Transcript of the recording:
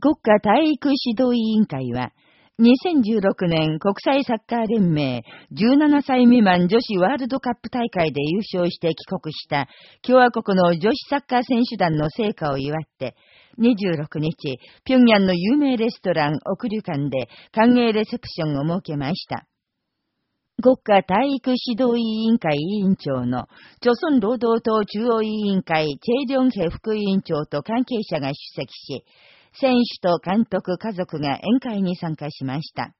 国家体育指導委員会は、2016年国際サッカー連盟17歳未満女子ワールドカップ大会で優勝して帰国した共和国の女子サッカー選手団の成果を祝って、26日、平壌の有名レストラン奥旅館で歓迎レセプションを設けました。国家体育指導委員会委員長の、朝鮮労働党中央委員会チェイリョンヘ副委員長と関係者が出席し、選手と監督家族が宴会に参加しました。